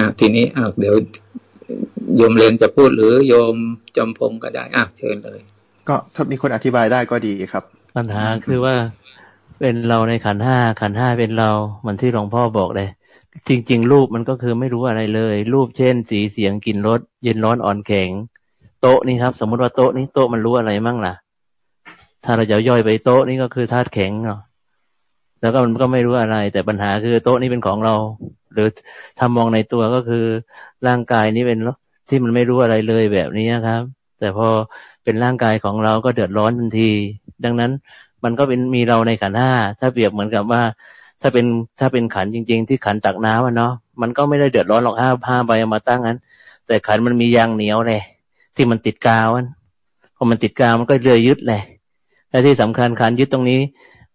อะทีนี้อะเดี๋ยวโยมเลนจะพูดหรือโยมจำพงก็ได้อะเชิญเลย ก็ถ้ามีคนอธิบายได้ก็ดีครับ ปัญหาคือว่าเป็นเราในขันห้าขันห้าเป็นเราเหมือนที่หลวงพ่อบอกเลย จริง ๆ รูปมันก็คือไม่รู้อะไรเลย รูปเช่น สีเสียงกลิ่นรสเย็นร้อนอ่อนแข็ง โต๊ะนี่ครับ สมมติว่าโต๊ะนี้โต๊ะมันรู้อะไรมั่งล่ะ ถ้าเราจะย่อยไปโต๊ะนี่ก็คือธาตุแข็งเนาะ แล้วก็มันก็ไม่รู้อะไร แต่ปัญหาคือโต๊ะนี้เป็นของเรา หรือทำมองในตัวก็คือร่างกายนี้เป็นที่มันไม่รู้อะไรเลยแบบนี้ครับ แต่พอเป็นร่างกายของเราก็เดือดร้อนทันที ดังนั้นมันก็เป็นมีเราในขันห้าถ้าเปรียบเหมือนกับว่า ถ้าเป็นถ้าเป็นขันจริง ๆ ที่ขันตักน้ำมันเนาะมันก็ไม่ได้เดือดร้อนหรอกห้าผ้าใบมาตั้งนั้น แต่ขันมันมียางเหนียวเลยที่มันติดกาวมันพอมันติดกาวมันก็เลยยึดเลยและที่สำคัญขันยึดตรงนี้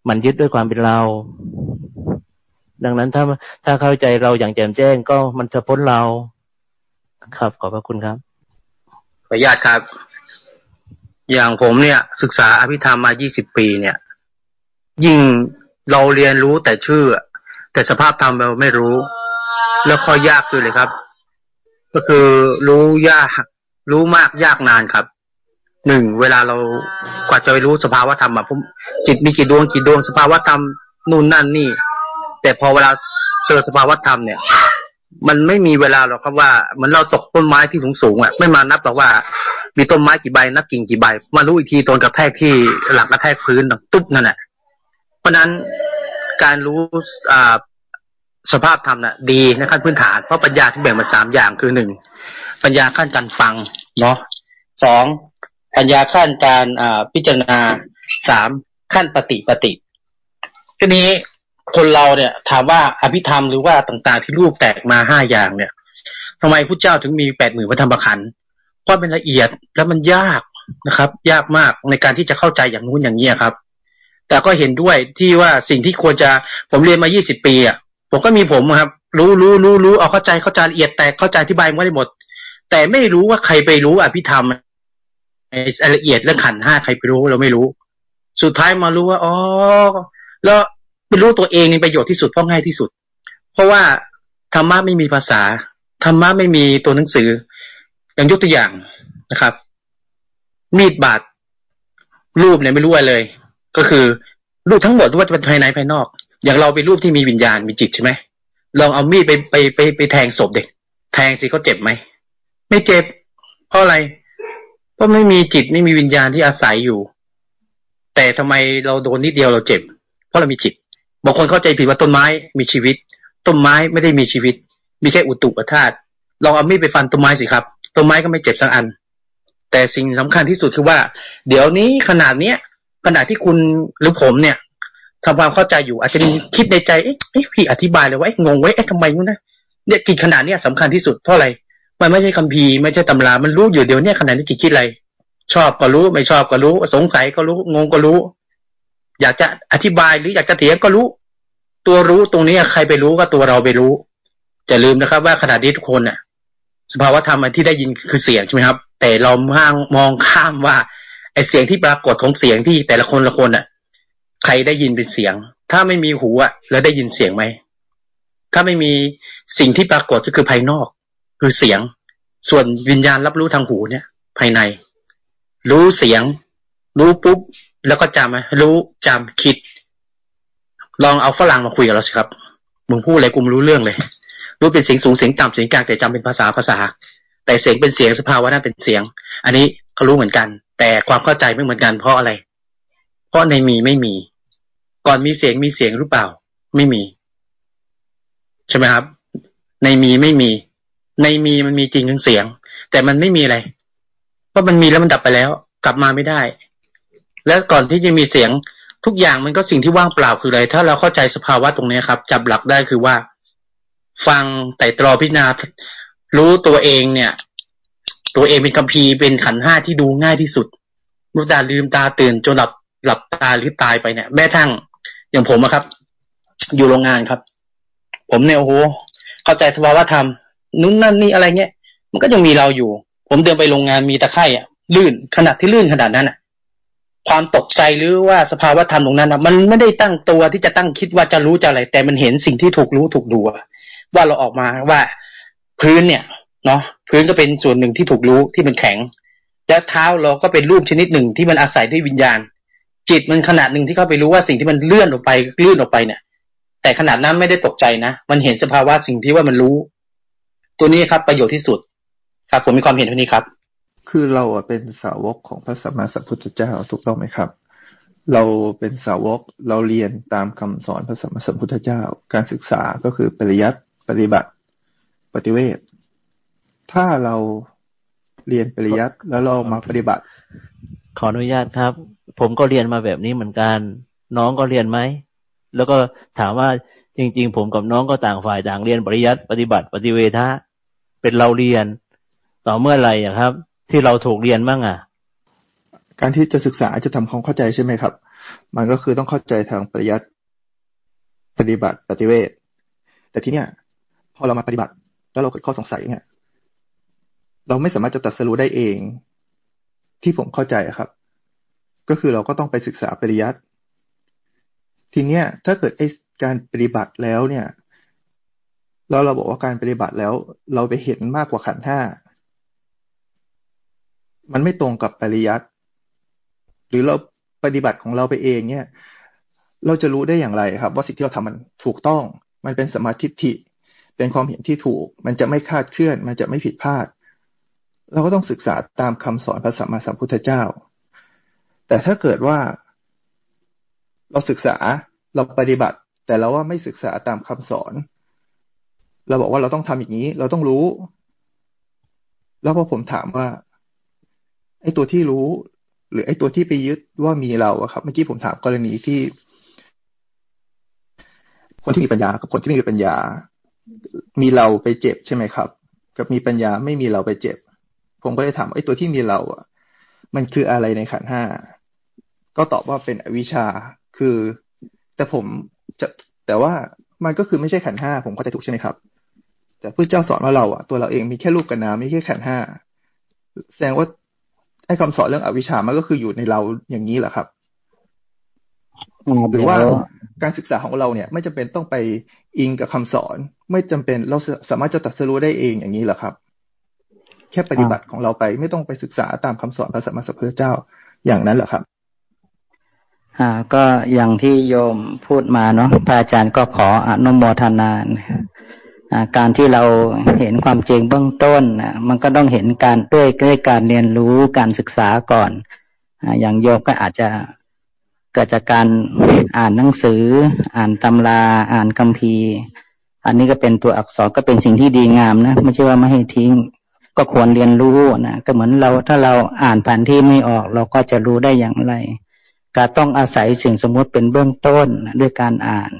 มันยึดด้วยความเป็นเรา ดังนั้นถ้าถ้าเข้าใจเราอย่างแจ่มแจ้งก็มันจะพ้นเรา ครับ ขอบพระคุณครับขออนุญาตครับ อย่างผมเนี่ย ศึกษาอภิธรรมมา 20 ปีเนี่ย ยิ่งเราเรียนรู้แต่ชื่อ แต่สภาพธรรมเราไม่รู้ แล้วข้อยากคือเลยครับ ก็คือรู้ยาก รู้มากยากนานครับ หนึ่งเวลาเรากว่าจะไปรู้สภาวะธรรมอะผมจิตมีกี่ดวงกี่ดวงสภาวะธรรมนู่นนั่นนี่ แต่พอเวลาเจอสภาวะธรรมเนี่ย มันไม่มีเวลาหรอกครับว่าเหมือนเราตกต้นไม้ที่สูงสูงอะไม่มานับหรอกว่า มีต้นไม้กี่ใบนับกิ่งกี่ใบ มารู้อีกทีตอนกระแทกที่หลังกระแทกพื้นดังตุ๊บนั่นแหละเพราะนั้นการรู้อ่าสภาพธรรมน่ะดีในขั้นพื้นฐานเพราะปัญญาที่แบ่งมาสามอย่างคือหนึ่งปัญญาขั้นการฟังเนาะสอง ปัญญาขั้นการอพิจารณาสามขั้นปฏิปฏิทีนี้คนเราเนี่ย ถามว่าอภิธรรมหรือว่าต่างๆที่รูปแตกมาห้าอย่างเนี่ยทำไมพระเจ้าถึงมีแปดหมื่นพระธรรมขันธ์เพราะเป็นละเอียดแล้วมันยากนะครับ ยากมากในการที่จะเข้าใจอย่างนู้นอย่างนี้ครับ แต่ก็เห็นด้วยที่ว่าสิ่งที่ควรจะผมเรียนมา20ปีอะผมก็มีผมครับ รู้รู้รู้รู้เอาเข้าใจเข้าใจละเอียดแต่เข้าใจอธิบายไม่ได้หมด แต่ไม่รู้ว่าใครไปรู้อภิธรรม ละเอียดเรื่องขันห้าใครไปรู้เราไม่รู้ สุดท้ายมารู้ว่าอ๋อแล้วไปรู้ตัวเองในประโยชน์ที่สุดเพราะง่ายที่สุด เพราะว่าธรรมะไม่มีภาษาธรรมะไม่มีตัวหนังสือ อย่างยกตัวอย่างนะครับ มีดบาดรูปเนี่ยไม่รู้อะไรเลย ก็คือรูปทั้งหมดว่าจะเป็นภายในภายนอก อย่างเราเป็นรูปที่มีวิญญาณมีจิตใช่ไหมลองเอามีดไปไปไปไปแทงศพเด็ก แทงสิเขาเจ็บไหมไม่เจ็บ เพราะอะไร เพราะไม่มีจิตไม่มีวิญญาณที่อาศัยอยู่ แต่ทำไมเราโดนนิดเดียวเราเจ็บ เพราะเรามีจิตบางคนเข้าใจผิดว่าต้นไม้มีชีวิต ต้นไม้ไม่ได้มีชีวิต มีแค่อุตุธาตุลองเอามีดไปฟันต้นไม้สิครับต้นไม้ก็ไม่เจ็บสักอัน แต่สิ่งสำคัญที่สุดคือว่า เดี๋ยวนี้ขนาดเนี้ยขนาดที่คุณหรือผมเนี่ยทำความเข้าใจอยู่อาจจะมีคิดในใจเอ๊ะพี่อธิบายเลยว่าเอ๊ะงงไว้เอ๊ะทำไมนู้นะเนี่ยจิตขนาดเนี้ยสำคัญที่สุดเพราะอะไร มันไม่ใช่คัมภีร์ไม่ใช่ตำรา มันรู้อยู่เดี๋ยวนี้ขนาดนี้จิตคิดอะไร ชอบก็รู้ ไม่ชอบก็รู้ สงสัยก็รู้ งงก็รู้ อยากจะอธิบายหรืออยากจะเถียงก็รู้ ตัวรู้ตรงนี้ใครไปรู้ก็ตัวเราไปรู้จะลืมนะครับ ว่าขนาดนี้ทุกคนน่ะ สภาวะธรรมที่ได้ยินคือเสียงใช่ไหมครับ แต่เรามองมองข้ามว่าไอเสียงที่ปรากฏของเสียงที่แต่ละคนละคนอะ ใครได้ยินเป็นเสียง ถ้าไม่มีหูอะ แล้วได้ยินเสียงไหมถ้าไม่มีสิ่งที่ปรากฏก็คือภายนอก คือเสียง ส่วนวิญญาณรับรู้ทางหูเนี่ย ภายใน รู้เสียง รู้ปุ๊บ แล้วก็จำรู้จำคิด ลองเอาฝรั่งมาคุยกับเราสิครับมึงพูดอะไรกูไม่รู้เรื่องเลย รู้เป็นเสียงสูงเสียงต่ำเสียงกลางแต่จำเป็นภาษาภาษา แต่เสียงเป็นเสียงสภาวะนั้นเป็นเสียง อันนี้เขารู้เหมือนกัน แต่ความเข้าใจไม่เหมือนกันเพราะอะไร เพราะในมีไม่มี ก่อนมีเสียงมีเสียงหรือเปล่า ไม่มี ใช่ไหมครับ ในมีไม่มี ในมีมันมีจริงทั้งเสียง แต่มันไม่มีอะไรเพราะมันมีแล้วมันดับไปแล้ว กลับมาไม่ได้ แล้วก่อนที่จะมีเสียงทุกอย่างมันก็สิ่งที่ว่างเปล่าคืออะไร ถ้าเราเข้าใจสภาวะตรงนี้ครับ จับหลักได้คือว่า ฟังไต่ตรอพิจารณารู้ตัวเองเนี่ย ตัวเองเป็นคัมภีเป็นขันห้าที่ดูง่ายที่สุดมุตาลืมตาตื่นจนหลับหลับตาหรือตายไปเนี่ย แม้ทั้งอย่างผมอะครับ อยู่โรงงานครับ ผมเนี่ยโอ้โหเข้าใจสภาวะธรรม นู้นนั่นนี่อะไรเงี้ยมันก็ยังมีเราอยู่ ผมเดินไปโรงงานมีตะไคร่อะลื่นขนาดที่ลื่นขนาดนั้นอะ ความตกใจหรือว่าสภาวะธรรมตรงนั้นอะ มันไม่ได้ตั้งตัวที่จะตั้งคิดว่าจะรู้จะอะไร แต่มันเห็นสิ่งที่ถูกรู้ถูกดูว่าเราออกมาว่าพื้นเนี่ยเนาะพื้นก็เป็นส่วนหนึ่งที่ถูกรู้ที่มันแข็ง แล้วเท้าเราก็เป็นรูปชนิดหนึ่งที่มันอาศัยด้วยวิญญาณ จิตมันขนาดหนึ่งที่เข้าไปรู้ว่าสิ่งที่มันเลื่อนออกไปลื่อนออกไปเนี่ย แต่ขนาดนั้นไม่ได้ตกใจนะ มันเห็นสภาวะสิ่งที่ว่ามันรู้ ตัวนี้ครับประโยชน์ที่สุด ครับ ผมมีความเห็นเท่านี้ครับ คือเราเป็นสาวกของพระสัมมาสัมพุทธเจ้าถูกต้องไหมครับ เราเป็นสาวกเราเรียนตามคำสอนพระสัมมาสัมพุทธเจ้า การศึกษาก็คือปริยัติปฏิบัติ ปฏิเวทถ้าเราเรียนปริยัติแล้วเรามาปฏิบัติ ขออนุญาตครับ ผมก็เรียนมาแบบนี้เหมือนกัน น้องก็เรียนไหมแล้วก็ถามว่าจริง ๆ ผมกับน้องก็ต่างฝ่ายต่างเรียนปริยัติปฏิบัติ ปฏิเวทะ เป็นเราเรียน ต่อเมื่อไหร่อะครับ ที่เราถูกเรียนบ้างอะการที่จะศึกษาจะทำความเข้าใจใช่ไหมครับ มันก็คือต้องเข้าใจทางปริยัติปฏิบัติปฏิเวทแต่ที่เนี้ยพอเรามาปฏิบัติ แล้วเราเกิดข้อสงสัยเนี่ยเราไม่สามารถจะตัดสรู้ได้เอง ที่ผมเข้าใจครับ ก็คือเราก็ต้องไปศึกษาปริยัติทีเนี้ยถ้าเกิดไอ้การปฏิบัติแล้วเนี่ย แล้วเราบอกว่าการปฏิบัติแล้ว เราไปเห็นมากกว่าขันห้ามันไม่ตรงกับปริยัติหรือเราปฏิบัติของเราไปเองเนี่ย เราจะรู้ได้อย่างไรครับ ว่าสิ่งที่เราทำมันถูกต้อง มันเป็นสมาธิิเป็นความเห็นที่ถูก มันจะไม่คาดเคลื่อน มันจะไม่ผิดพลาด เราก็ต้องศึกษาตามคำสอนพระสัมมาสัมพุทธเจ้า แต่ถ้าเกิดว่า เราศึกษาเราปฏิบัติ แต่เราว่าไม่ศึกษาตามคำสอน เราบอกว่าเราต้องทำอย่างนี้ เราต้องรู้ แล้วพอผมถามว่า ไอ้ตัวที่รู้ หรือไอ้ตัวที่ไปยึดว่ามีเราอะครับ เมื่อกี้ผมถามกรณีที่ คนที่มีปัญญากับคนที่ไม่มีปัญญา มีเราไปเจ็บใช่ไหมครับ กับมีปัญญาไม่มีเราไปเจ็บ ผมก็เลยถามไอ้ตัวที่มีเราอะมันคืออะไรในขันห้าก็ตอบว่าเป็นอวิชชา คือ แต่ผมจะแต่ว่ามันก็คือไม่ใช่ขันห้าผมเข้าใจถูกใช่ไหมครับ แต่พระเจ้าสอนว่าเราอะตัวเราเองมีแค่รูปกับนามไม่แค่ขันห้าแสดงว่าไอ้คำสอนเรื่องอวิชชามันก็คืออยู่ในเราอย่างนี้แหละครับหรือว่าการศึกษาของเราเนี่ย ไม่จำเป็นต้องไปอิงกับคำสอน ไม่จำเป็นเราสามารถจะตัดสรู้ได้เองอย่างนี้เหรอครับ แค่ปฏิบัติของเราไปไม่ต้องไปศึกษาตามคำสอนพระสัมมาสัมพุทธเจ้าอย่างนั้นเหรอครับอ่าก็อย่างที่โยมพูดมาเนาะพระอาจารย์ก็ขออนุโมทนา การที่เราเห็นความจริงเบื้องต้นมันก็ต้องเห็นการด้วยด้วยการเรียนรู้การศึกษาก่อน อย่างโยมก็อาจจะเกิดจากการอ่านหนังสือ อ่านตำราอ่านคัมภีร์ อันนี้ก็เป็นตัวอักษรก็เป็นสิ่งที่ดีงามนะไม่ใช่ว่าไม่ให้ทิ้ง ก็ควรเรียนรู้นะก็เหมือนเราถ้าเราอ่านแผนที่ไม่ออก เราก็จะรู้ได้อย่างไรก็ต้องอาศัยสิ่งสมมติเป็นเบื้องต้นด้วยการอ่าน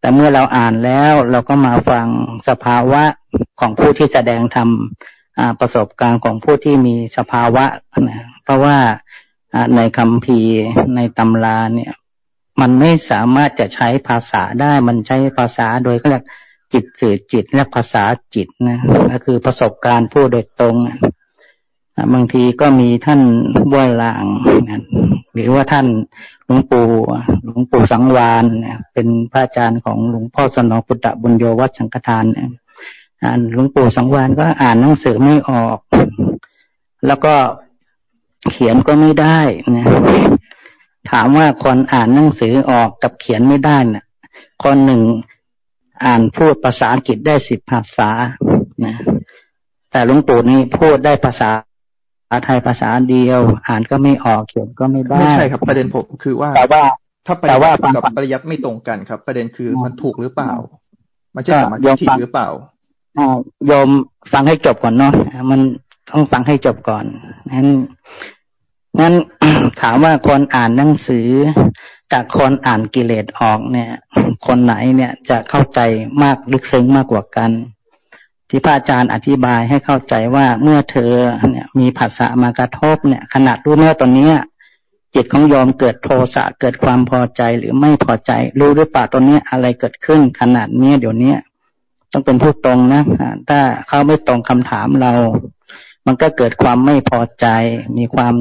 แต่เมื่อเราอ่านแล้วเราก็มาฟังสภาวะของผู้ที่แสดงธรรมประสบการณ์ของผู้ที่มีสภาวะนะเพราะว่าในคำพีในตำราเนี่ยมันไม่สามารถจะใช้ภาษาได้ มันใช้ภาษาโดยเขาเรียกจิตสื่อจิตและภาษาจิตนะก็คือประสบการณ์ผู้โดยตรงบางทีก็มีท่านบ้วยลาง หรือว่าท่านหลวงปู่หลวงปู่สังวานเป็นพระอาจารย์ของหลวงพ่อสนองพุทธบุญโยวัดสังฆทานหลวงปู่สังวานก็อ่านหนังสือไม่ออก แล้วก็เขียนก็ไม่ได้นะถามว่าคนอ่านหนังสือออกกับเขียนไม่ได้นะ่ะคนหนึ่งอ่านพูดภาษาอังกฤษได้สิบภาษานะแต่หลวงปู่นี่พูดได้ภาษา ไทยภาษาเดียว อ่านก็ไม่ออกเขียนก็ไม่ได้ไม่ใช่ครับประเด็นผมคือว่าแต่ว่าถ้าปริยัติกับปริยัติไม่ตรงกันครับ ประเด็นคือมันถูกหรือเปล่า มันจะสามารถทิหรือเปล่าโยมฟังให้จบก่อนเนาะมันต้องฟังให้จบก่อนนั้นนั้นถามว่าคนอ่านหนังสือจากคนอ่านกิเลสออกเนี่ย คนไหนเนี่ยจะเข้าใจมากลึกซึ้งมากกว่ากัน ที่พระอาจารย์อธิบายให้เข้าใจว่าเมื่อเธอเนี่ยมีผัสสะมากระทบเนี่ยขนาดรู้เมื่อตอนนี้จิตของยอมเกิดโทสะเกิดความพอใจหรือไม่พอใจ รู้หรือเปล่าตอนนี้อะไรเกิดขึ้นขนาดนี้เดี๋ยวนี้ต้องเป็นผู้ตรงนะถ้าเขาไม่ตรงคำถามเรา มันก็เกิดความไม่พอใจ มีความ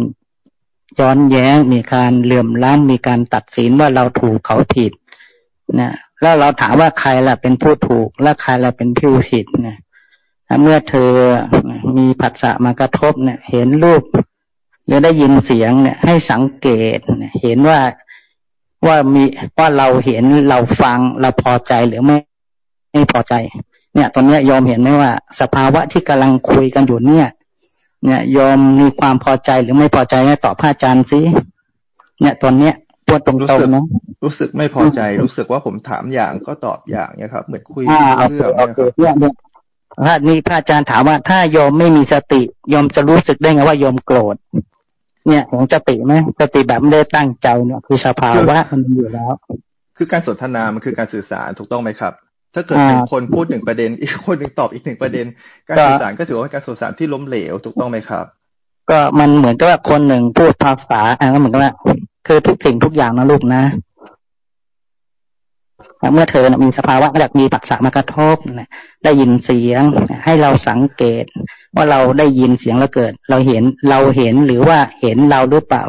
ย้อนแย้ง มีการเหลื่อมล้ำมีการตัดสินว่าเราถูกเขาผิดนะแล้วเราถามว่าใครล่ะเป็นผู้ถูก และใครล่ะเป็นผู้ผิดนะ เมื่อเธอมีผัสสะมากระทบเนี่ย เห็นรูปหรือได้ยินเสียงเนี่ย ให้สังเกตเห็นว่าว่ามีว่าเราเห็นเราฟังเราพอใจหรือไม่ไม่พอใจ เนี่ย ตอนนี้ยอมเห็นไหมว่า สภาวะที่กำลังคุยกันอยู่เนี่ย เนี่ยยอมมีความพอใจหรือไม่พอใจตอบพระอาจารย์สิเนี่ยตอนเนี้ยพูดตรงๆนะรู้สึกไม่พอใจ รู้สึกว่าผมถามอย่างก็ตอบอย่างเนี่ยครับ เหมือนคุยเรื่องเนี่ย เนี่ยถ้านี่พระอาจารย์ถามว่าถ้ายอมไม่มีสติยอมจะรู้สึกได้ไงว่ายอมโกรธ เนี่ยของสติไหมสติแบบไม่ได้ตั้งใจเนี่ยคือสภาวะมันอยู่แล้ว คือการสนทนามันคือการสื่อสารถูกต้องไหมครับ ถ้าเกิดเป็นคนพูดหนึ่งประเด็น อีกคนหนึ่งตอบอีกหนึ่งประเด็น การสื่อสารก็ถือว่าการสื่อสารที่ล้มเหลวถูกต้องไหมครับ ก็มันเหมือนกับว่าคนหนึ่งพูดภาษาอ่าก็เหมือนกับว่าคือทุกสิ่งทุกอย่างนะลูกนะ เมื่อเธอมีสภาวะแบบมีปักษามากระทบได้ยินเสียง ให้เราสังเกต ว่าเราได้ยินเสียงแล้วเกิด เราเห็นเราเห็นหรือว่าเห็นเราหรือเปล่า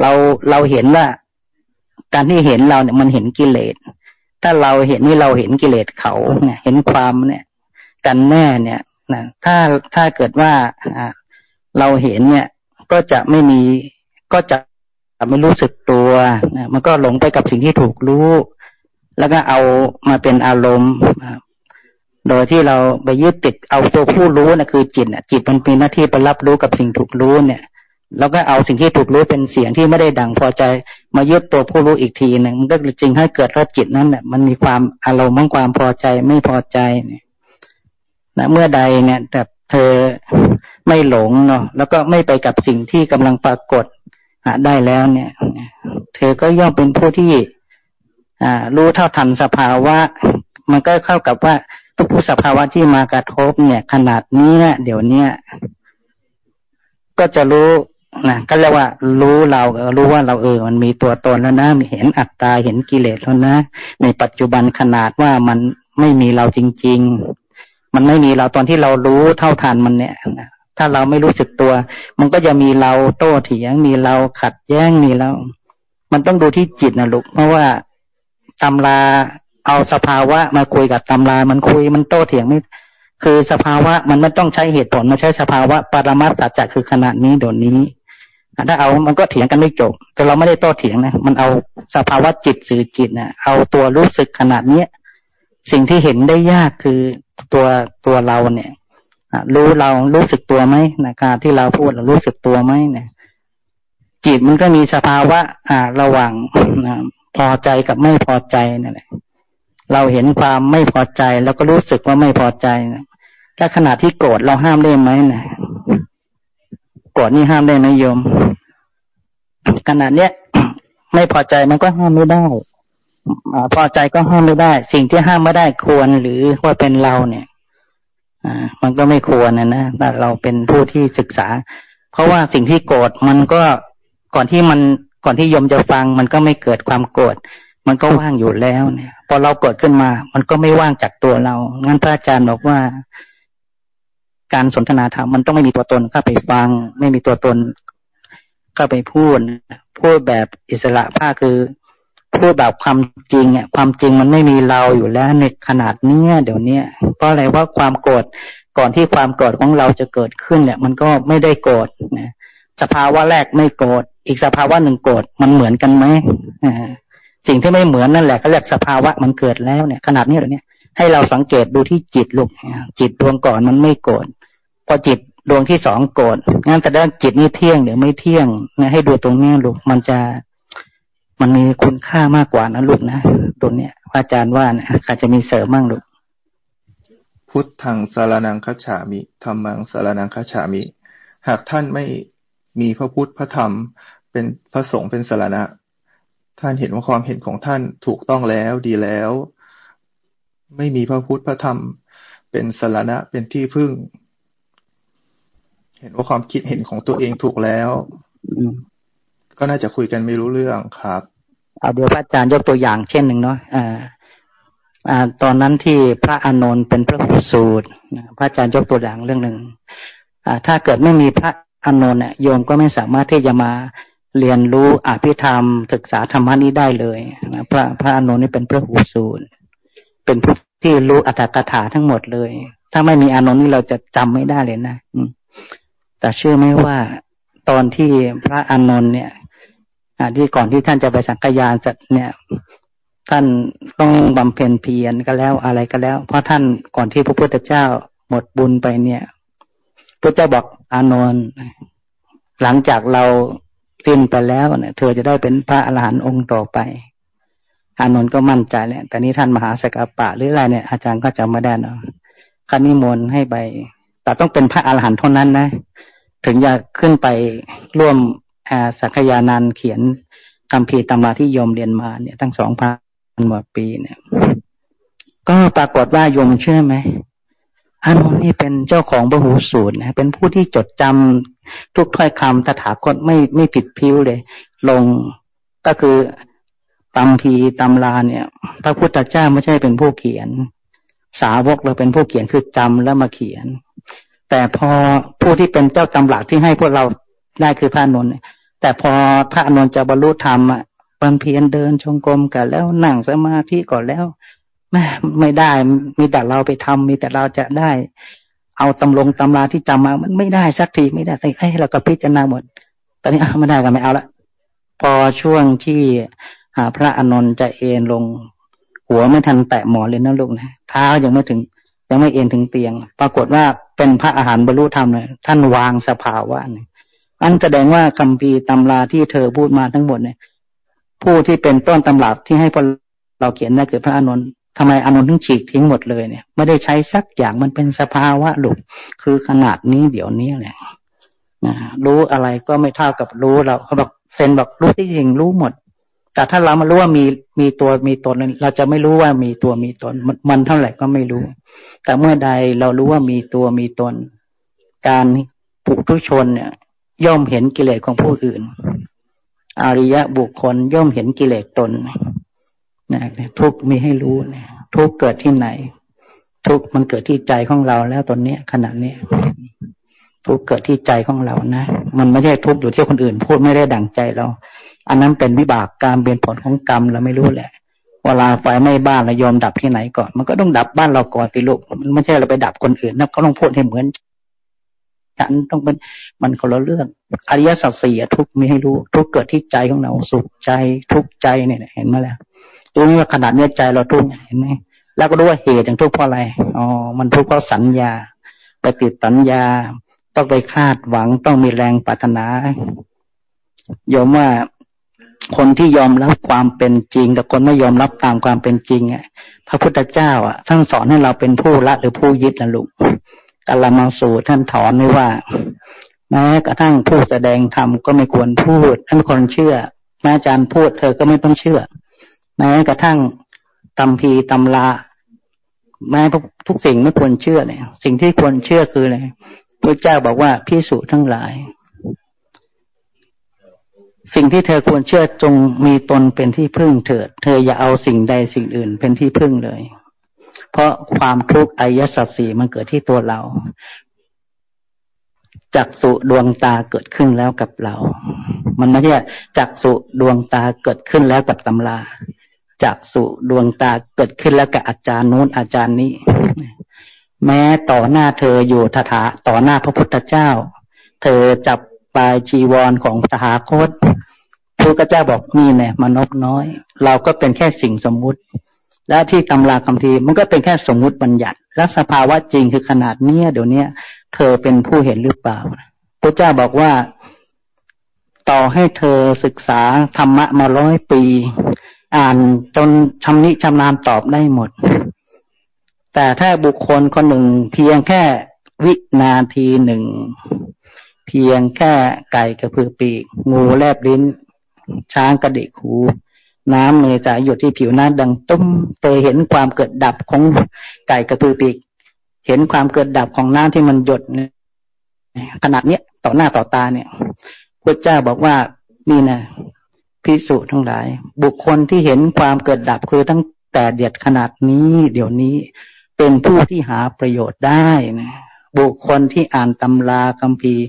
เราเราเห็นว่าการที่เห็นเราเนี่ยมันเห็นกิเลส ถ้าเราเห็นนี่เราเห็นกิเลสเขาเนี่ย เห็นความเนี่ย กันแน่เนี่ยนะถ้าถ้าเกิดว่าเราเห็นเนี่ย ก็จะไม่มีก็จะไม่รู้สึกตัวนะมันก็หลงไปกับสิ่งที่ถูกรู้ แล้วก็เอามาเป็นอารมณ์ โดยที่เราไปยึดติดเอาตัวผู้รู้นะคือจิตจิตมันมีหน้าที่ไปรับรู้กับสิ่งถูกรู้เนี่ย แล้วก็เอาสิ่งที่ถูกรู้เป็นเสียงที่ไม่ได้ดังพอใจ มายึดตัวผู้รู้อีกทีหนึ่งมันก็จึงให้เกิดว่าจิตนั้นเนี่ยมันมีความอารมณ์มั่งความพอใจไม่พอใจเนี่ยนะเมื่อใดเนี่ยแบบเธอไม่หลงเนาะแล้วก็ไม่ไปกับสิ่งที่กำลังปรากฏได้แล้วเนี่ย เธอก็ย่อมเป็นผู้ที่ รู้เท่าทันสภาวะ มันก็เข้ากับว่าทุกสภาวะที่มากระทบเนี่ย ขนาดนี้เดี๋ยวเนี้ยก็จะรู้นะก็เรียกว่า รู้เรารู้ว่าเราเออ มันมีตัวตนแล้วนะมีเห็นอัตตาเห็นกิเลสแล้วนะ ในปัจจุบันขนาดว่ามันไม่มีเราจริง ๆ มันไม่มีเราตอนที่เรารู้เท่าทันมันเนี่ยถ้าเราไม่รู้สึกตัว มันก็จะมีเราโต้เถียง มีเราขัดแย้งมีเรา มันต้องดูที่จิตนะลูกเพราะว่า ตำราเอาสภาวะมาคุยกับตำรา มันคุยมันโต้เถียงไม่ คือสภาวะมันไม่ต้องใช้เหตุผลมาใช้สภาวะปรมัตถจักคือขนาดนี้โดนนี้ถ้าเอามันก็เถียงกันไม่จบ แต่เราไม่ได้โต้เถียงนะ มันเอาสภาวะจิตสื่อจิตนะเอาตัวรู้สึกขนาดเนี้ยสิ่งที่เห็นได้ยากคือตัวตัวเราเนี่ยรู้เรารู้สึกตัวไหมนะการที่เราพูดเรารู้สึกตัวไหมเนี่ยจิตมันก็มีสภาวะอ่าระหว่าง พอใจกับไม่พอใจนั่นแหละเราเห็นความไม่พอใจแล้วก็รู้สึกว่าไม่พอใจถ้าขณะที่โกรธเราห้ามได้ไหมนะโกรธนี่ห้ามได้ไหมโยมขณะเนี้ยไม่พอใจมันก็ห้ามไม่ได้อพอใจก็ห้ามไม่ได้ สิ่งที่ห้ามไม่ได้ควรหรือว่าเป็นเราเนี่ยอ่ามันก็ไม่ควรนะนะแต่เราเป็นผู้ที่ศึกษา เพราะว่าสิ่งที่โกรธมันก็ก่อนที่มัน ก่อนที่ยมจะฟังมันก็ไม่เกิดความโกรธมันก็ว่างอยู่แล้วเนี่ย พอเราเกิดขึ้นมา มันก็ไม่ว่างจากตัวเรา งั้นพระอาจารย์บอกว่า การสนทนาธรรมมันต้องไม่มีตัวตนเข้าไปฟัง ไม่มีตัวตนเข้าไปพูด พูดแบบอิสระภาคคือ พูดแบบความจริงเนี่ยความจริงมันไม่มีเราอยู่แล้วในขนาดเนี้ยเดี๋ยวเนี้ยเพราะอะไรว่าความโกรธก่อนที่ความโกรธของเราจะเกิดขึ้นเนี่ย มันก็ไม่ได้โกรธนะสภาวะแรกไม่โกรธ อีกสภาวะหนึ่งโกรธมันเหมือนกันไหมสิ่งที่ไม่เหมือนนั่นแหละก็เรียกสภาวะมันเกิดแล้วเนี่ย ขนาดนี้เลยเนี่ยให้เราสังเกตดูที่จิตลูกจิตดวงก่อนมันไม่โกรธพอจิตดวงที่สองโกรธงั้นแต่ด้านจิตนี่เที่ยงหรือไม่เที่ยงนะให้ดูตรงนี้ลูกมันจะมันมีคุณค่ามากกว่านะลูกนะตรงเนี้ยอาจารย์ว่านะอาจจะมีเสริมมั่งลูกพุทธังสารนังคัจฉามิธรรมังสารนังคัจฉามิ หากท่านไม่ มีพระพุทธพระธรรม เป็นพระสงฆ์เป็นสารณะ ท่านเห็นว่าความเห็นของท่านถูกต้องแล้วดีแล้ว ไม่มีพระพุทธพระธรรม เป็นสารณะเป็นที่พึ่ง เห็นว่าความคิดเห็นของตัวเองถูกแล้วก็น่าจะคุยกันไม่รู้เรื่องครับเอาเดี๋ยวพระอาจารย์ยกตัวอย่างเช่นหนึ่งเนาะอ่าอ่า ตอนนั้นที่พระอานนท์เป็นพระผู้สูตรพระอาจารย์ยกตัวอย่างเรื่องหนึ่งอ่า ถ้าเกิดไม่มีพระ อานนท์เนี่ยโยมก็ไม่สามารถที่จะมาเรียนรู้อภิธรรม ศึกษาธรรมนี้ได้เลยนะพระพระอานนท์นี่เป็นพระหูสูตรเป็นผู้ที่รู้อัตถกถาทั้งหมดเลย ถ้าไม่มีอานนท์นี่เราจะจำไม่ได้เลยนะแต่เชื่อไหมว่าตอนที่พระอานนท์เนี่ยที่ก่อนที่ท่านจะไปสังกยานเสร็จเนี่ย ท่านต้องบำเพ็ญเพียรก็แล้วอะไรก็แล้ว เพราะท่านก่อนที่พระพุทธเจ้าหมดบุญไปเนี่ยพระเจ้าบอก อานนท์หลังจากเราสิ้นไปแล้วเนี่ย เธอจะได้เป็นพระอรหันต์องค์ต่อไป อานนท์ก็มั่นใจแหล้วแต่นี้ท่านมหาสกปะหรืออะไรเนี่ย อาจารย์ก็จำไม่ได้นะคณิมนต์ให้ไป แต่ต้องเป็นพระอรหันต์เท่านั้นนะ ถึงจะขึ้นไปร่วมสักยานันเขียนคำพีตำราที่โยมเรียนมาเนี่ย ตั้งสองพันกว่าปีเนี่ย ก็ปรากฏว่าโยมเชื่อไหม อานนท์นี่เป็นเจ้าของบหูสูตรนะเป็นผู้ที่จดจำทุกถ้อยคำตถาคตไม่ไม่ผิดพิ้วเลย ลงก็คือตำพีตำลาเนี่ย พระพุทธเจ้าไม่ใช่เป็นผู้เขียน สาวกเราเป็นผู้เขียนคือจำแล้วมาเขียน แต่พอผู้ที่เป็นเจ้าตำหลักที่ให้พวกเราได้คือพระนนท์แต่พอพระนนท์จะบรรลุธรรมอะบำเพียนเดินชงกรมกันแล้วนั่งสมาธิก่อนแล้ว ไม่ได้ มีแต่เราไปทำมีแต่เราจะได้ เอาตำลงตำราที่จำมา มันไม่ได้สักทีไม่ได้ไอ้เราก็พิจารณาหมด ตอนนี้ไม่ได้ก็ไม่เอาละพอช่วงที่พระอนนท์จะเอ็นลง หัวไม่ทันแตะหมอเลยนะลูกนะเท้ายังไม่ถึง ยังไม่เอ็นถึงเตียง ปรากฏว่าเป็นพระอาหารบรรลุธรรมเลยท่านวางสภาวะนี่อันแสดงว่าคำพีตำราที่เธอพูดมาทั้งหมดเนี่ย ผู้ที่เป็นต้นตำรับที่ให้พวกเราเขียนได้คือพระอนนท์ ทำไมอานนท์ถึงฉีกทิ้งหมดเลยเนี่ย ไม่ได้ใช้สักอย่างมันเป็นสภาวะหลุกคือขนาดนี้เดี๋ยวนี้แหละนะรู้อะไรก็ไม่เท่ากับรู้เราเขาบอกเซนบอกรู้ที่จริงรู้หมด แต่ถ้าเรามารู้ว่ามีมีตัวมีตน เราจะไม่รู้ว่ามีตัวมีตน มันมันเท่าไหร่ก็ไม่รู้ แต่เมื่อใดเรารู้ว่ามีตัวมีตน การปุถุชนเนี่ย ย่อมเห็นกิเลสของผู้อื่น อริยะบุคคลย่อมเห็นกิเลสตน นะทุกมีให้รู้นะทุกเกิดที่ไหน ทุกมันเกิดที่ใจของเราแล้วตอนนี้ขณะนี้ทุกเกิดที่ใจของเรานะ มันไม่ใช่ทุกอยู่ที่คนอื่น พูดไม่ได้ดั่งใจเรา อันนั้นเป็นวิบากการมเป็นผลของกรรมเราไม่รู้แหละเวลาไฟไหม้บ้านเรายอมดับที่ไหนก่อน มันก็ต้องดับบ้านเราก่อนติลูกมันไม่ใช่เราไปดับคนอื่นนะก็ต้องพูดให้เหมือน ฉันต้องเป็นมันคนละเรื่องอริยสัจสี่ทุกมีให้รู้ ทุกเกิดที่ใจของเราสุขใจทุกใจเนี่ยเห็นไหมแล้วรู้ว่าขนาดเนื้อใจเราทุกเห็นไหมแล้วก็รู้ว่าเหตุอย่างทุกข์เพราะอะไรอ๋อมันทุกข์เพราะสัญญา ไปติดสัญญา ต้องไปคาดหวังต้องมีแรงปรารถนายอมว่าคนที่ยอมรับความเป็นจริง กับคนไม่ยอมรับตามความเป็นจริงอะพระพุทธเจ้าอะท่านสอนให้เราเป็นผู้ละหรือผู้ยึดนะลูก กาลมังสูท่านถอนไว้ว่า แม้กระทั่งผู้แสดงธรรมก็ไม่ควรพูดท่านคนเชื่อแม้อาจารย์พูดเธอก็ไม่ต้องเชื่อ แม้กระทั่งตำพีตำลาแม้ทุกสิ่งไม่ควรเชื่อเนี่ย สิ่งที่ควรเชื่อคืออะไรพระเจ้าบอกว่าพิสูจทั้งหลาย สิ่งที่เธอควรเชื่อจงมีตนเป็นที่พึ่งเถิด เธออย่าเอาสิ่งใดสิ่งอื่นเป็นที่พึ่งเลย เพราะความทุกข์อายสัตสีมันเกิดที่ตัวเราจักสุดวงตาเกิดขึ้นแล้วกับเรา มันไม่ใช่จักสุดวงตาเกิดขึ้นแล้วกับตำราจากสุดวงตาเกิดขึ้นแล้วกับอาจารย์นู้นอาจารย์นี้ แม้ต่อหน้าเธออยู่ทถาต่อหน้าพระพุทธเจ้า เธอจับปลายจีวรของทหาคตพระพุทธเจ้าบอกนี่เนี่ยมนกน้อย เราก็เป็นแค่สิ่งสมมุติ และที่ตำราคำทีมันก็เป็นแค่สมมุติบัญญัติ และสภาวะจริงคือขนาดเนี้ยเดี๋ยวนี้เธอเป็นผู้เห็นหรือเปล่าพระเจ้าบอกว่า ต่อให้เธอศึกษาธรรมะมาร้อยปี อ่านจนชำนิชำนาญตอบได้หมด แต่ถ้าบุคคลคนหนึ่งเพียงแค่วินาทีหนึ่ง เพียงแค่ไก่กระพือปีก งูแลบลิ้น ช้างกระดิกหู น้ำเมษาหยดที่ผิวหน้าดังตุ้มเตยเห็นความเกิดดับของไก่กระพือปีก เห็นความเกิดดับของน้ำที่มันหยดขนาดเนี้ยต่อหน้าต่อตาเนี่ยพระเจ้าบอกว่านี่นะพิสุทั้งหลาย บุคคลที่เห็นความเกิดดับคือตั้งแต่เดียดขนาดนี้ เดี๋ยวนี้เป็นผู้ที่หาประโยชน์ได้นะบุคคลที่อ่านตำราคัมภีร์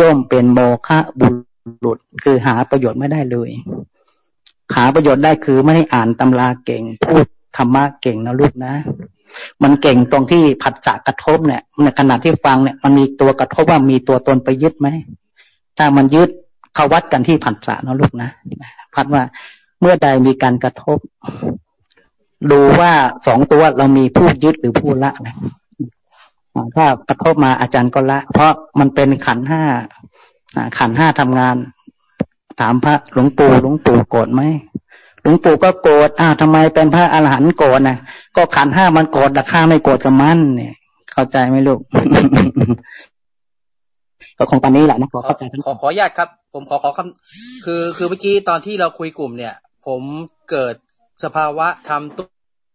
ย่อมเป็นโมฆะบุรุษ คือหาประโยชน์ไม่ได้เลย หาประโยชน์ได้คือไม่ได้อ่านตำราเก่ง พูดธรรมะเก่งนะลูกนะ มันเก่งตรงที่ผัสสะกระทบเนี่ยในขณะที่ฟังเนี่ย มันมีตัวกระทบว่ามีตัวตนไปยึดไหมถ้ามันยึดเขาวัดกันที่ผัสสะนะลูกนะพัดว่าเมื่อใดมีการกระทบ ดูว่าสองตัวเรามีผู้ยึดหรือผู้ละนะถ้ากระทบมาอาจารย์ก็ละ เพราะมันเป็นขันห้าขันห้าทำงาน ถามพระหลวงปู่หลวงปู่โกรธไหมหลวงปู่ก็โกรธอ้าวทำไมเป็นพระอรหันต์โกรธนะก็ขันห้ามันโกรธแต่ข้าไม่โกรธกับมันเนี่ย เข้าใจไหมลูกก็คงตอนนี้แหละนะขอเข้าใจขอขออนุญาตครับ ผมขอขอคำคือคือเมื่อกี้ตอนที่เราคุยกลุ่มเนี่ย ผมเกิดสภาวะทำตัว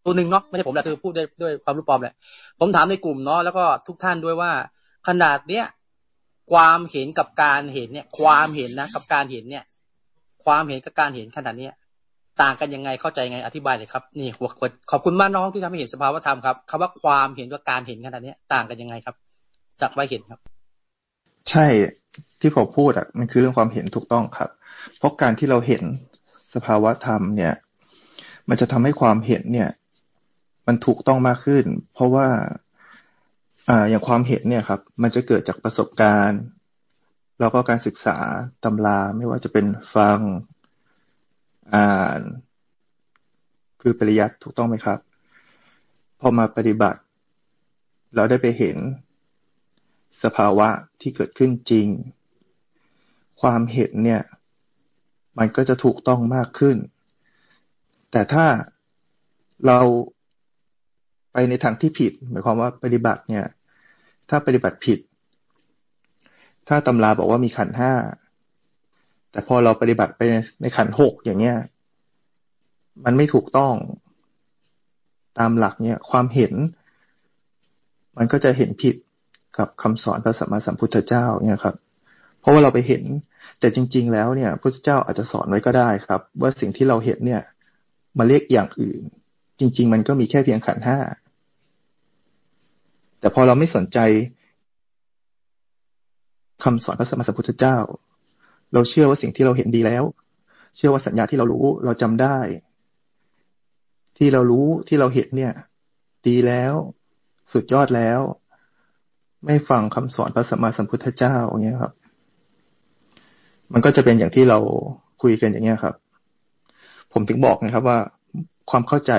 ตัวหนึ่งเนาะไม่ใช่ผมแหละคือพูดด้วยด้วยความรู้ปลอมแหละผมถามในกลุ่มเนาะแล้วก็ทุกท่านด้วยว่า ขนาดเนี้ย ความเห็นกับการเห็นเนี่ย ความเห็นนะกับการเห็นเนี่ย ความเห็นกับการเห็นขนาดเนี้ยต่างกันยังไงเข้าใจไงอธิบายเลยครับนี่หัวขอบคุณมากน้องที่ทำให้เห็นสภาวะธรรมครับคำว่าความเห็นกับการเห็นขนาดนี้ต่างกันยังไงครับ จากไว้เห็นครับ ใช่ที่ผมพูดอะมันคือเรื่องความเห็นถูกต้องครับ เพราะการที่เราเห็นสภาวะธรรมเนี่ย มันจะทำให้ความเห็นเนี่ย มันถูกต้องมากขึ้น เพราะว่า อ่าอย่างความเห็นเนี่ยครับ มันจะเกิดจากประสบการณ์ แล้วก็การศึกษาตำราไม่ว่าจะเป็นฟังอ่านคือปริยัติถูกต้องไหมครับ พอมาปฏิบัติ เราได้ไปเห็น สภาวะที่เกิดขึ้นจริง ความเห็นเนี่ย มันก็จะถูกต้องมากขึ้น แต่ถ้าเรา ไปในทางที่ผิด หมายความว่าปฏิบัติเนี่ย ถ้าปฏิบัติผิด ถ้าตำราบอกว่ามีขันห้าแต่พอเราปฏิบัติไปในขันหกอย่างเงี้ย มันไม่ถูกต้องตามหลักเนี่ย ความเห็น มันก็จะเห็นผิดกับคำสอนพระสัมมาสัมพุทธเจ้าเนี่ยครับ เพราะว่าเราไปเห็น แต่จริง ๆ แล้วเนี่ยพระเจ้าอาจจะสอนไว้ก็ได้ครับ ว่าสิ่งที่เราเห็นเนี่ย มาเรียกอย่างอื่น จริง ๆ มันก็มีแค่เพียงขันห้า แต่พอเราไม่สนใจคำสอนพระสัมมาสัมพุทธเจ้า เราเชื่อว่าสิ่งที่เราเห็นดีแล้ว เชื่อว่าสัญญาที่เรารู้ เราจำได้ ที่เรารู้ที่เราเห็นเนี่ย ดีแล้ว สุดยอดแล้ว ไม่ฟังคำสอนพระสัมมาสัมพุทธเจ้าอย่างเงี้ยครับ มันก็จะเป็นอย่างที่เราคุยกันอย่างเงี้ยครับ ผมถึงบอกนะครับว่าความเข้าใจ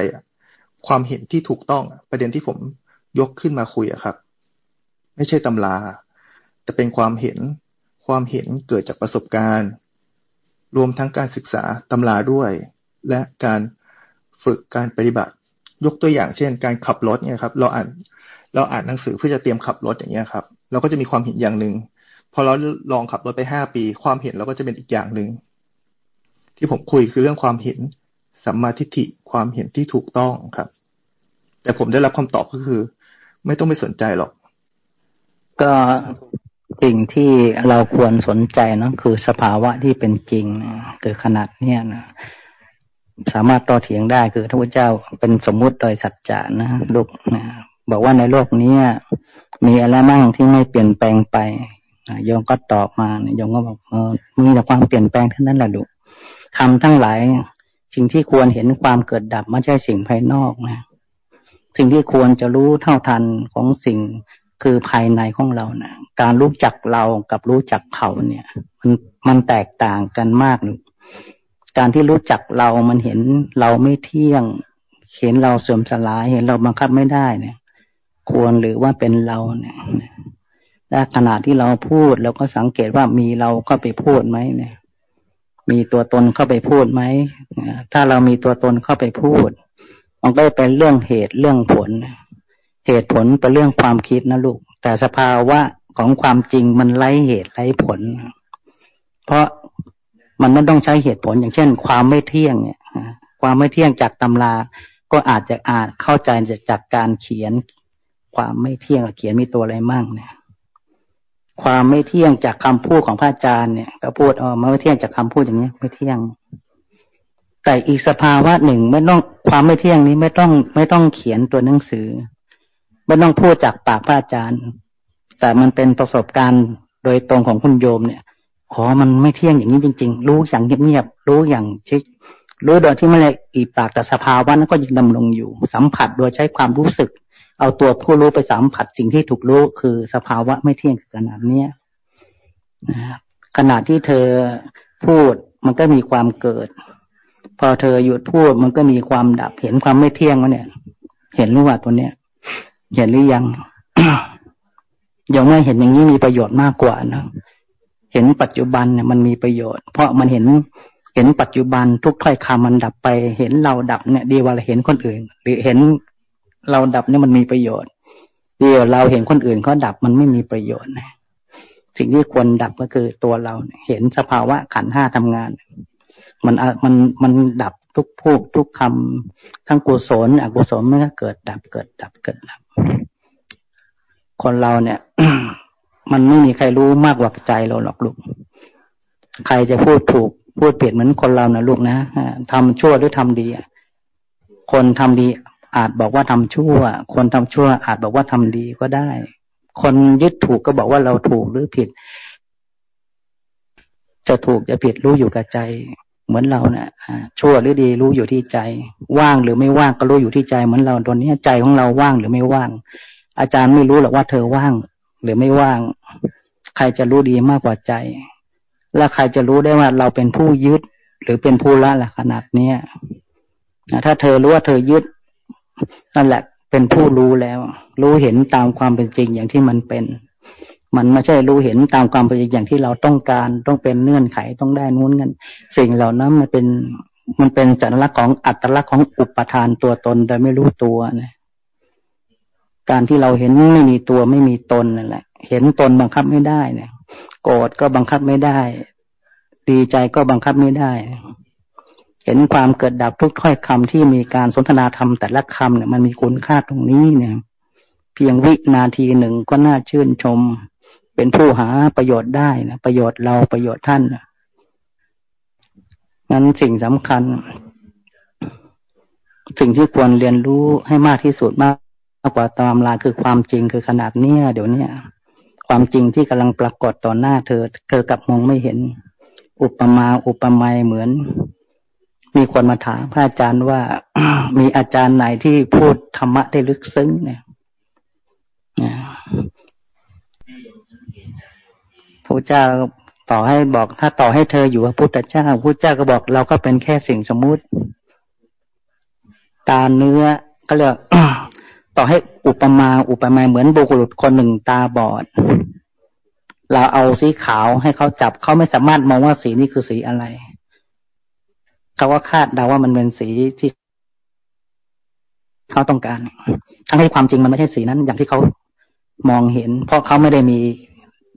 ความเห็นที่ถูกต้องประเด็นที่ผม ยกขึ้นมาคุยอะครับ ไม่ใช่ตำราแต่เป็นความเห็นความเห็นเกิดจากประสบการณ์ รวมทั้งการศึกษาตำราด้วย และการฝึกการปฏิบัติ ยกตัวอย่างเช่น การขับรถเนี่ยครับ เราอ่านเราอ่านหนังสือเพื่อจะเตรียมขับรถอย่างเงี้ยครับ เราก็จะมีความเห็นอย่างหนึ่งพอเราลองขับรถไปห้าปี ความเห็นเราก็จะเป็นอีกอย่างหนึ่งที่ผมคุยคือเรื่องความเห็นสัมมาทิฏฐิความเห็นที่ถูกต้องครับ แต่ผมได้รับคำตอบก็คือ ไม่ต้องไปสนใจหรอก ก็สิ่งที่เราควรสนใจนะคือสภาวะที่เป็นจริงคือขนาดเนี้ยนะสามารถต่อเถียงได้คือพระพุทธเจ้าเป็นสมมุติโดยสัจจะนะลูกนะบอกว่าในโลกนี้มีอะไรบ้างที่ไม่เปลี่ยนแปลงไปโยมก็ตอบมาโยมก็บอกเออมีแต่ความเปลี่ยนแปลงเท่านั้นแหละลูกทำทั้งหลายสิ่งที่ควรเห็นความเกิดดับไม่ใช่สิ่งภายนอกนะ สิ่งที่ควรจะรู้เท่าทันของสิ่งคือภายในของเรานะการรู้จักเรากับรู้จักเขาเนี่ย มันมันแตกต่างกันมากเลยการที่รู้จักเรามันเห็นเราไม่เที่ยง เห็นเราเสื่อมสลายเห็นเราบังคับไม่ได้เนี่ย ควรหรือว่าเป็นเราเนี่ยและขณะที่เราพูดเราก็สังเกตว่ามีเราเข้าไปพูดไหมเนี่ย มีตัวตนเข้าไปพูดไหมถ้าเรามีตัวตนเข้าไปพูด มันก็เป็นเรื่องเหตุเรื่องผล เหตุผลเป็นเรื่องความคิดนะลูก แต่สภาวะของความจริงมันไร้เหตุไร้ผล เพราะมันไม่ต้องใช้เหตุผลอย่างเช่น ความไม่เที่ยงเนี่ยความไม่เที่ยงจากตำรา ก็อาจจะอาจเข้าใจจากการเขียน ความไม่เที่ยงเขียนมีตัวอะไรมั่งเนี่ยความไม่เที่ยงจากคำพูดของพระอาจารย์เนี่ย ก็พูดอ๋อไม่เที่ยงจากคำพูดอย่างนี้ไม่เที่ยง แต่อีกสภาวะหนึ่งไม่ต้องความไม่เที่ยงนี้ไม่ต้องไม่ต้องเขียนตัวหนังสือ ไม่ต้องพูดจากปากพระอาจารย์ แต่มันเป็นประสบการณ์โดยตรงของคุณโยมเนี่ยอ๋อมันไม่เที่ยงอย่างนี้จริง ๆ รู้อย่างเงียบๆรู้อย่างชิรู้โดยที่ไม่ได้อีปากแต่สภาวะนั้นก็ยังดำรงอยู่ สัมผัสโดยใช้ความรู้สึก เอาตัวผู้รู้ไปสัมผัสสิ่งที่ถูกรู้คือสภาวะไม่เที่ยงขนาดเนี้ยนะขณะที่เธอพูดมันก็มีความเกิด พอเธอหยุดพูดมันก็มีความดับ เห็นความไม่เที่ยงวะเนี่ย เห็นหรือว่าตัวเนี้ยเห็นหรือยังยังไม่เห็นอย่างนี้มีประโยชน์มากกว่านะเห็นปัจจุบันเนี่ยมันมีประโยชน์ เพราะมันเห็นเห็นปัจจุบันทุกถ้อยคำมันดับไป เห็นเราดับเนี่ยดีกว่าเห็นคนอื่น หรือเห็นเราดับเนี่ยมันมีประโยชน์ดีกว่าเราเห็นคนอื่นเขาดับมันไม่มีประโยชน์นะสิ่งที่ควรดับก็คือตัวเราเห็นสภาวะขันห้าทำงาน มันมันมันดับทุกพูกทุกคำทั้งกุศลอกุศลมันก็เกิดดับเกิดดับเกิดดับ คนเราเนี่ย มันไม่มีใครรู้มากกว่าใจเราหรอกลูก ใครจะพูดถูกพูดเปลี่ยนเหมือนคนเรานะลูกนะทำชั่วหรือทำดีคนทำดีอาจบอกว่าทำชั่ว คนทำชั่ว อาจบอกว่าทำดีก็ได้ คนยึดถูกก็บอกว่าเราถูกหรือผิด จะถูกจะผิดรู้อยู่กับใจ เหมือนเราเนะ่ะชั่วหรือดีรู้อยู่ที่ใจ ว่างหรือไม่ว่างก็รู้อยู่ที่ใจเหมือนเราตอนนี้ใจของเราว่างหรือไม่ว่าง อาจารย์ไม่รู้หรอกว่าเธอว่าง หรือไม่ว่าง ใครจะรู้ดีมากกว่าใจ และใครจะรู้ได้ว่าเราเป็นผู้ยึดหรือเป็นผู้ละล่ะขนาดเนี้ยถ้าเธอรู้ว่าเธอยึดนั่นแหละเป็นผู้รู้แล้ว รู้เห็นตามความเป็นจริงอย่างที่มันเป็น มันไม่ใช่รู้เห็นตามความเป็นจริงอย่างที่เราต้องการต้องเป็นเงื่อนไขต้องได้นู้นกันสิ่งเหล่านั้นมันเป็นมันเป็นสัญลักษณ์ของอัตลักษณ์ของอุปทานตัวตนโดยไม่รู้ตัวนะการที่เราเห็นไม่มีตัวไม่มีตนนั่นแหละ เห็นตนบังคับไม่ได้เนี่ย โกรธก็บังคับไม่ได้ ดีใจก็บังคับไม่ได้ เห็นความเกิดดับทุกถ้อยคำที่มีการสนทนาธรรมแต่ละคำเนี่ยมันมีคุณค่าตรงนี้เนี่ย เพียงวินาทีหนึ่งก็น่าชื่นชม เป็นผู้หาประโยชน์ได้นะประโยชน์เราประโยชน์ท่านนั้นสิ่งสำคัญ สิ่งที่ควรเรียนรู้ให้มากที่สุดมากากกว่าตามลาคือความจริงคือขนาดเนี้ยเดี๋ยวนี้ความจริงที่กำลังปรากฏต่อหน้าเธอ เธอกับมองไม่เห็น อุปมาอุปไมยเหมือน มีคนมาถามพระอาจารย์ว่ามีอาจารย์ไหนที่พูดธรรมะได้ลึกซึ้งเนี่ย ระเจ้าต่อให้บอก ถ้าต่อให้เธออยู่ว่าพุทธเจ้าพุทธเจ้าก็บอกเราก็เป็นแค่สิ่งสมมุติ ตาเนื้อก็เรียกต่อให้อุปมาอุปมาเหมือนบุคคลคนหนึ่งตาบอด เราเอาสีขาวให้เขาจับเขาไม่สามารถมองว่าสีนี้คือสีอะไรเขาก็คาดเดาว่ามันเป็นสีที่เขาต้องการทั้งที่ความจริงมันไม่ใช่สีนั้น อย่างที่เขามองเห็น เพราะเขาไม่ได้มี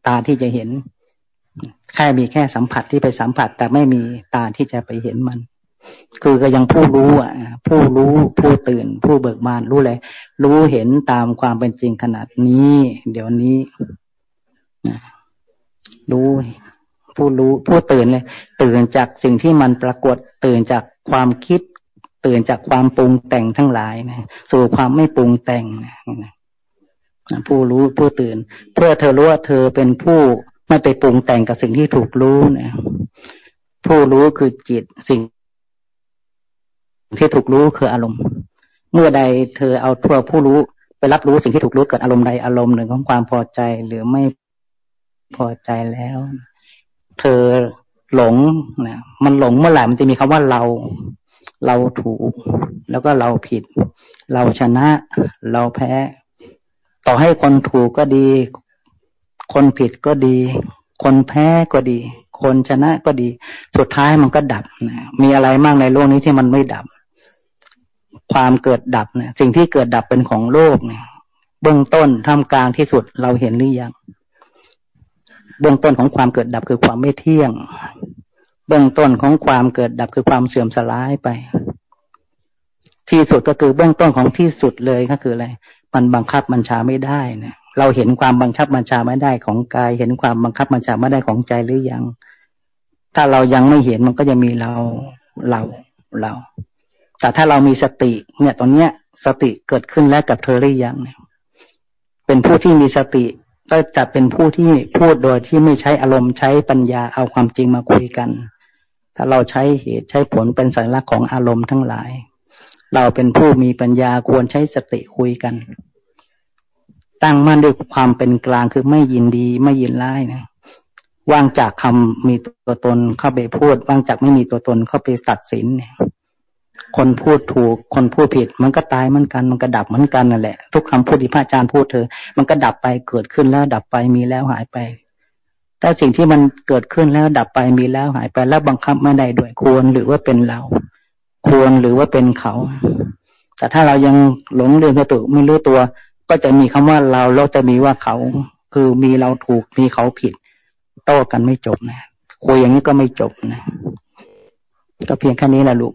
ตาที่จะเห็น แค่มีแค่สัมผัสที่ไปสัมผัส แต่ไม่มีตาที่จะไปเห็นมัน คือก็ยังผู้รู้อะ ผู้รู้ผู้ตื่น ผู้เบิกบานรู้เลยรู้เห็นตามความเป็นจริงขนาดนี้ เดี๋ยวนี้รู้ผู้รู้ผู้ตื่นเลย ตื่นจากสิ่งที่มันปรากฏ ตื่นจากความคิด ตื่นจากความปรุงแต่งทั้งหลายนะสู่ความไม่ปรุงแต่งนะ ผู้รู้ผู้ตื่น เพื่อเธอรู้ว่าเธอเป็นผู้ไม่ไปปรุงแต่งกับสิ่งที่ถูกรู้นะผู้รู้คือจิตสิ่ง ที่ถูกรู้คืออารมณ์ เมื่อใดเธอเอาทั่วผู้รู้ไปรับรู้สิ่งที่ถูกรู้เกิดอารมณ์ใดอารมณ์หนึ่งของความพอใจหรือไม่พอใจแล้ว เธอหลงนะมันหลงเมื่อไหร่มันจะมีคำว่าเรา เราถูก แล้วก็เราผิด เราชนะ เราแพ้ ต่อให้คนถูกก็ดี คนผิดก็ดี คนแพ้ก็ดี คนชนะก็ดี สุดท้ายมันก็ดับนะมีอะไรมากในโลกนี้ที่มันไม่ดับ ความเกิดดับเนี่ย สิ่งที่เกิดดับเป็นของโลกเนี่ย เบื้องต้นท่ามกลางที่สุดเราเห็นหรือยัง เบื้องต้นของความเกิดดับคือความไม่เที่ยง เบื้องต้นของความเกิดดับคือความเสื่อมสลายไปที่สุดก็คือเบื้องต้นของที่สุดเลยก็คืออะไร มันบังคับบัญชาไม่ได้นะเราเห็นความบังคับบัญชาไม่ได้ของกาย เห็นความบังคับบัญชาไม่ได้ของใจหรือยัง ถ้าเรายังไม่เห็นมันก็จะมีเราเราเรา แต่ถ้าเรามีสติ เนี่ยตอนเนี้ย สติเกิดขึ้นแล้วกับเธอหรือยังเนี่ยเป็นผู้ที่มีสติก็จะเป็นผู้ที่พูดโดยที่ไม่ใช้อารมณ์ใช้ปัญญาเอาความจริงมาคุยกัน ถ้าเราใช้เหตุใช้ผลเป็นสัญลักษณ์ของอารมณ์ทั้งหลาย เราเป็นผู้มีปัญญาควรใช้สติคุยกัน ตั้งมั่นด้วยความเป็นกลางคือไม่ยินดีไม่ยินร้ายนะว่างจากคำมีตัวตนเข้าไปพูด ว่างจากไม่มีตัวตนเข้าไปตัดสินเนี่ย คนพูดถูก คนพูดผิด มันก็ตายเหมือนกัน มันก็ดับเหมือนกันนั่นแหละ ทุกคำพูดที่พระอาจารย์พูดเธอ มันก็ดับไปเกิดขึ้นแล้วดับไปมีแล้วหายไปถ้าสิ่งที่มันเกิดขึ้นแล้วดับไปมีแล้วหายไปแล้วบังคับไม่ได้ด้วยควรหรือว่าเป็นเรา ควรหรือว่าเป็นเขา แต่ถ้าเรายังหลงเรื่องตัวไม่รู้ตัว ก็จะมีคำว่าเราแล้วจะมีว่าเขา คือมีเราถูกมีเขาผิด โต้กันไม่จบนะคุยอย่างนี้ก็ไม่จบนะก็เพียงแค่นี้แหละลูก